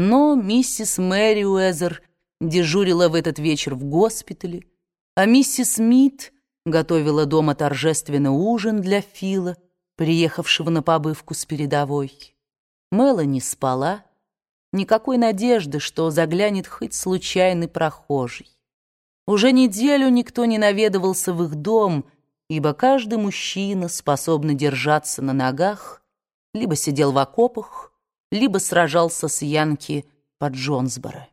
Но миссис Мэри Уэзер дежурила в этот вечер в госпитале, а миссис Смит готовила дома торжественный ужин для Фила, приехавшего на побывку с передовой. Мелани спала, никакой надежды, что заглянет хоть случайный прохожий. Уже неделю никто не наведывался в их дом, ибо каждый мужчина, способный держаться на ногах, либо сидел в окопах, либо сражался с Янки под Джонсборо.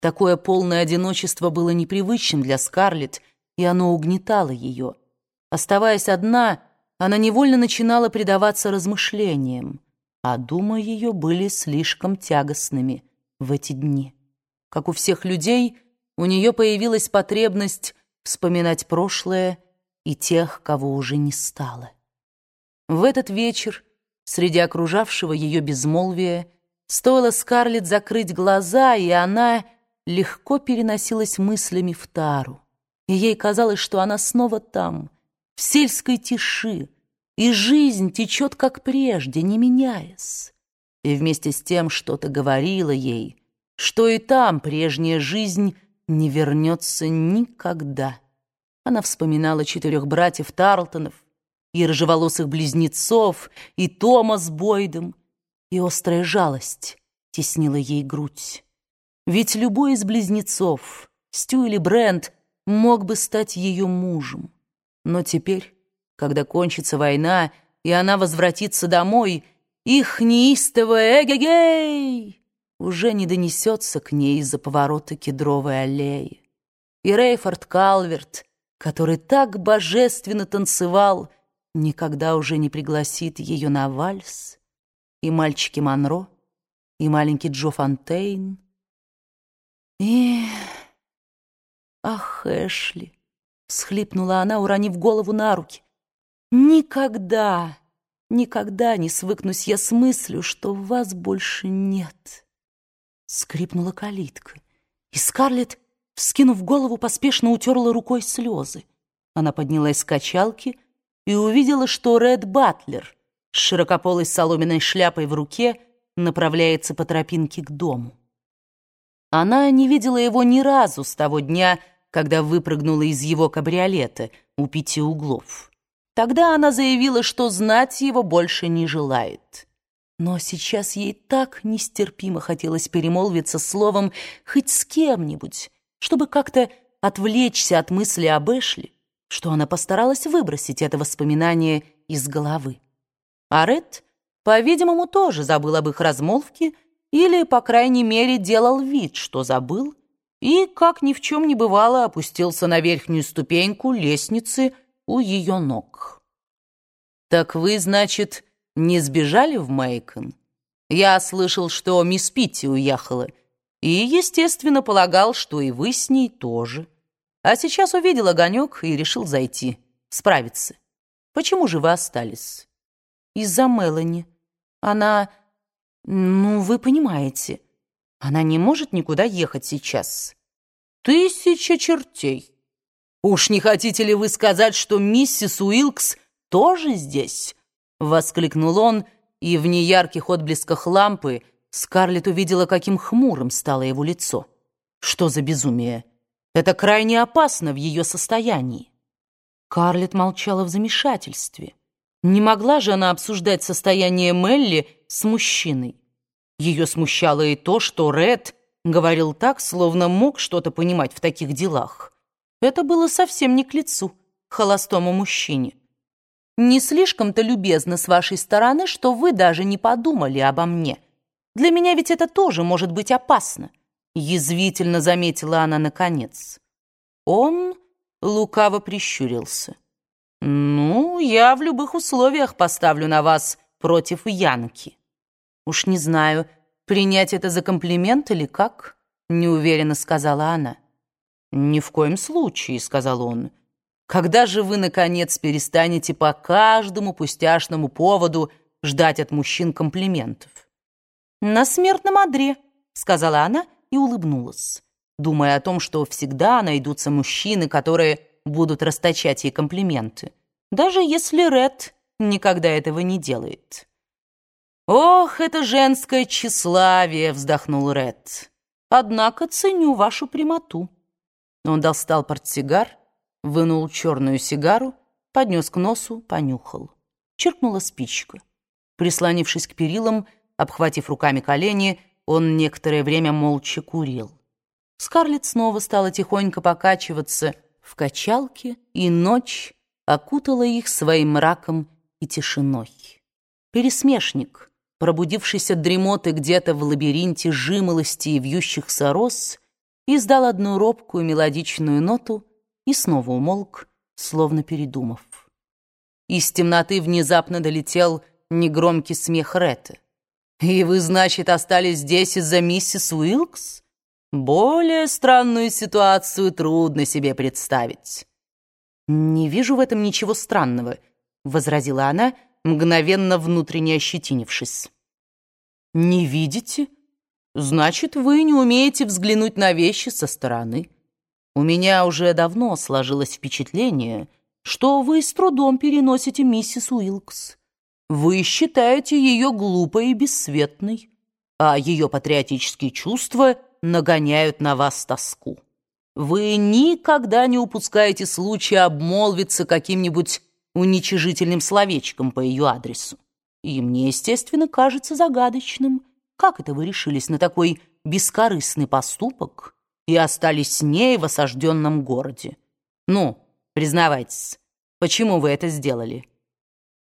Такое полное одиночество было непривычным для Скарлетт, и оно угнетало ее. Оставаясь одна, она невольно начинала предаваться размышлениям, а думы ее были слишком тягостными в эти дни. Как у всех людей, у нее появилась потребность вспоминать прошлое и тех, кого уже не стало. В этот вечер, среди окружавшего ее безмолвия, стоило Скарлетт закрыть глаза, и она легко переносилась мыслями в Тару. И ей казалось, что она снова там, в сельской тиши, и жизнь течет как прежде, не меняясь. И вместе с тем что-то говорило ей, что и там прежняя жизнь не вернется никогда. Она вспоминала четырех братьев Тарлтонов, и рыжеволосых близнецов, и Тома с Бойдом, и острая жалость теснила ей грудь. Ведь любой из близнецов, Стю или Брент, мог бы стать ее мужем. Но теперь, когда кончится война, и она возвратится домой, их неистовое эгегей уже не донесется к ней из-за поворота кедровой аллеи. И Рейфорд Калверт, который так божественно танцевал, никогда уже не пригласит ее на вальс. И мальчики Монро, и маленький Джо Фонтейн. И... Ах, Эшли! Всхлипнула она, уронив голову на руки. Никогда, никогда не свыкнусь я с мыслью, что вас больше нет. Скрипнула калитка, и Скарлетт, вскинув голову, поспешно утерла рукой слезы. Она поднялась с качалки и увидела, что Ред Батлер с широкополой соломенной шляпой в руке направляется по тропинке к дому. Она не видела его ни разу с того дня, когда выпрыгнула из его кабриолета у пяти углов. Тогда она заявила, что знать его больше не желает. Но сейчас ей так нестерпимо хотелось перемолвиться словом хоть с кем-нибудь, чтобы как-то отвлечься от мысли об Эшли, что она постаралась выбросить это воспоминание из головы. А Ред, по-видимому, тоже забыл об их размолвке или, по крайней мере, делал вид, что забыл, и, как ни в чем не бывало, опустился на верхнюю ступеньку лестницы у ее ног. «Так вы, значит, не сбежали в Мейкон? Я слышал, что мисс Питти уехала, и, естественно, полагал, что и вы с ней тоже. А сейчас увидел огонек и решил зайти, справиться. Почему же вы остались? Из-за Мелани. Она... Ну, вы понимаете, она не может никуда ехать сейчас. Тысяча чертей. Уж не хотите ли вы сказать, что миссис Уилкс тоже здесь?» Воскликнул он, и в неярких отблесках лампы Скарлетт увидела, каким хмурым стало его лицо. Что за безумие? Это крайне опасно в ее состоянии. Карлетт молчала в замешательстве. Не могла же она обсуждать состояние Мелли с мужчиной. Ее смущало и то, что Ред говорил так, словно мог что-то понимать в таких делах. Это было совсем не к лицу холостому мужчине. Не слишком-то любезно с вашей стороны, что вы даже не подумали обо мне. Для меня ведь это тоже может быть опасно, язвительно заметила она наконец. Он лукаво прищурился. Ну, я в любых условиях поставлю на вас против Янки. Уж не знаю, принять это за комплимент или как, неуверенно сказала она. Ни в коем случае, сказал он. Когда же вы, наконец, перестанете по каждому пустяшному поводу ждать от мужчин комплиментов? «На смертном одре», — сказала она и улыбнулась, думая о том, что всегда найдутся мужчины, которые будут расточать ей комплименты, даже если Ред никогда этого не делает. «Ох, это женское тщеславие!» — вздохнул Ред. «Однако ценю вашу прямоту». Он достал портсигар, вынул черную сигару, поднес к носу, понюхал. Черкнула спичка. Прислонившись к перилам, обхватив руками колени, он некоторое время молча курил. Скарлетт снова стала тихонько покачиваться в качалке, и ночь окутала их своим мраком и тишиной. Пересмешник, пробудившийся от дремоты где-то в лабиринте жимолости и вьющихся роз, издал одну робкую мелодичную ноту и снова умолк, словно передумав. Из темноты внезапно долетел негромкий смех Ретты. «И вы, значит, остались здесь из-за миссис Уилкс? Более странную ситуацию трудно себе представить». «Не вижу в этом ничего странного», — возразила она, мгновенно внутренне ощетинившись. «Не видите? Значит, вы не умеете взглянуть на вещи со стороны. У меня уже давно сложилось впечатление, что вы с трудом переносите миссис Уилкс». Вы считаете ее глупой и бесцветной, а ее патриотические чувства нагоняют на вас тоску. Вы никогда не упускаете случая обмолвиться каким-нибудь уничижительным словечком по ее адресу. И мне, естественно, кажется загадочным, как это вы решились на такой бескорыстный поступок и остались с ней в осажденном городе. Ну, признавайтесь, почему вы это сделали?»